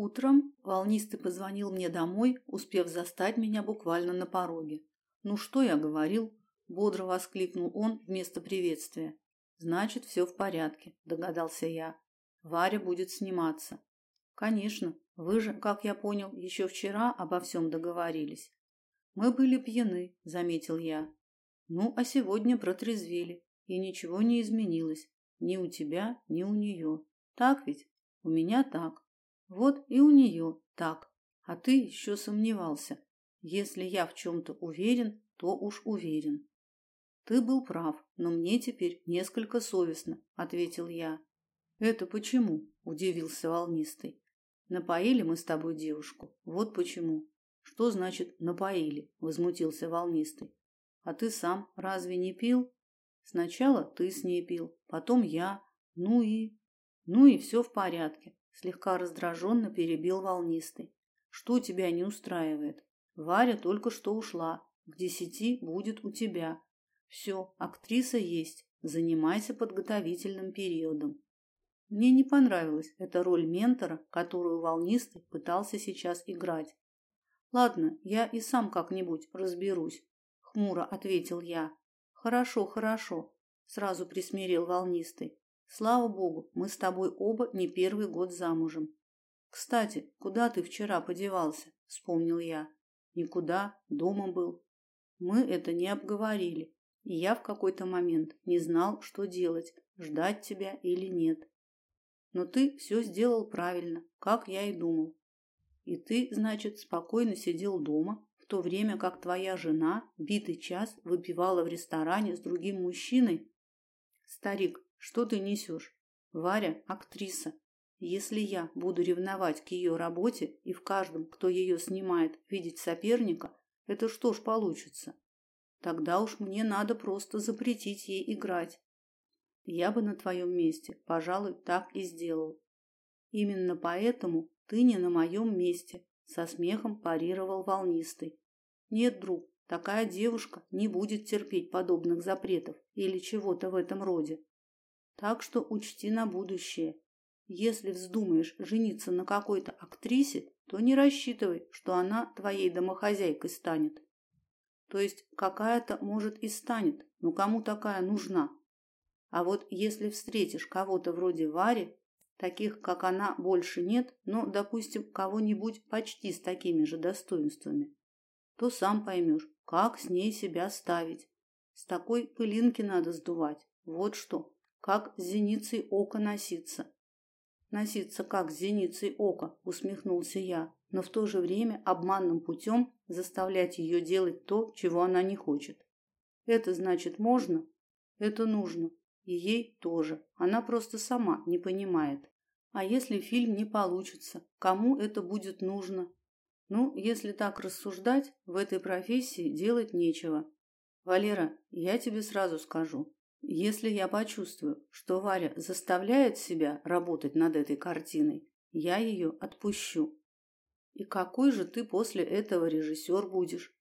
Утром волнистый позвонил мне домой, успев застать меня буквально на пороге. «Ну что я говорил?» – бодро воскликнул он вместо приветствия. «Значит, все в порядке», – догадался я. «Варя будет сниматься». «Конечно, вы же, как я понял, еще вчера обо всем договорились». «Мы были пьяны», – заметил я. «Ну, а сегодня протрезвели, и ничего не изменилось. Ни у тебя, ни у нее. Так ведь? У меня так. Вот и у нее так. А ты еще сомневался. Если я в чем-то уверен, то уж уверен. Ты был прав, но мне теперь несколько совестно, ответил я. Это почему? удивился волнистый. Напоили мы с тобой девушку. Вот почему. Что значит напоили? возмутился волнистый. А ты сам разве не пил? Сначала ты с ней пил, потом я. Ну и ну и все в порядке. Слегка раздраженно перебил волнистый. Что тебя не устраивает? Варя только что ушла. К десяти будет у тебя. Все, актриса есть. Занимайся подготовительным периодом. Мне не понравилась эта роль ментора, которую волнистый пытался сейчас играть. Ладно, я и сам как-нибудь разберусь, хмуро ответил я. Хорошо, хорошо, сразу присмирил волнистый. Слава богу, мы с тобой оба не первый год замужем. Кстати, куда ты вчера подевался? вспомнил я. Никуда, дома был. Мы это не обговорили, и я в какой-то момент не знал, что делать, ждать тебя или нет. Но ты все сделал правильно, как я и думал. И ты, значит, спокойно сидел дома, в то время как твоя жена битый час выпивала в ресторане с другим мужчиной? Старик, что ты несешь? Варя – актриса. Если я буду ревновать к ее работе и в каждом, кто ее снимает, видеть соперника, это что ж получится? Тогда уж мне надо просто запретить ей играть. Я бы на твоем месте, пожалуй, так и сделал. Именно поэтому ты не на моем месте, со смехом парировал волнистый. Нет, друг, такая девушка не будет терпеть подобных запретов или чего-то в этом роде. Так что учти на будущее. Если вздумаешь жениться на какой-то актрисе, то не рассчитывай, что она твоей домохозяйкой станет. То есть какая-то, может, и станет, но кому такая нужна? А вот если встретишь кого-то вроде Вари, таких, как она, больше нет, но, допустим, кого-нибудь почти с такими же достоинствами, то сам поймешь, как с ней себя ставить. С такой пылинки надо сдувать. Вот что как с зеницей ока носиться. Носиться как с зеницей ока, усмехнулся я, но в то же время обманным путем заставлять ее делать то, чего она не хочет. Это значит можно? Это нужно. И ей тоже. Она просто сама не понимает. А если фильм не получится, кому это будет нужно? Ну, если так рассуждать, в этой профессии делать нечего. Валера, я тебе сразу скажу, если я почувствую, что Варя заставляет себя работать над этой картиной, я ее отпущу. И какой же ты после этого режиссер будешь?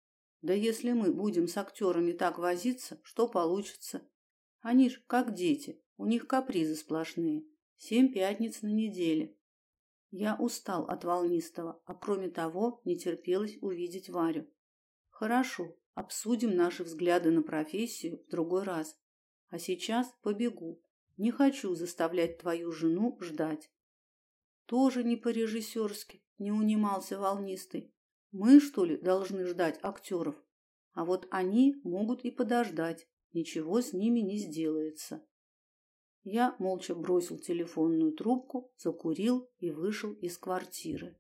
Да если мы будем с актерами так возиться, что получится? Они ж как дети, у них капризы сплошные. Семь пятниц на неделе. Я устал от волнистого, а кроме того, не терпелось увидеть Варю. Хорошо, обсудим наши взгляды на профессию в другой раз. А сейчас побегу. Не хочу заставлять твою жену ждать. Тоже не по-режиссерски, не унимался волнистый. Мы, что ли, должны ждать актеров? А вот они могут и подождать. Ничего с ними не сделается. Я молча бросил телефонную трубку, закурил и вышел из квартиры.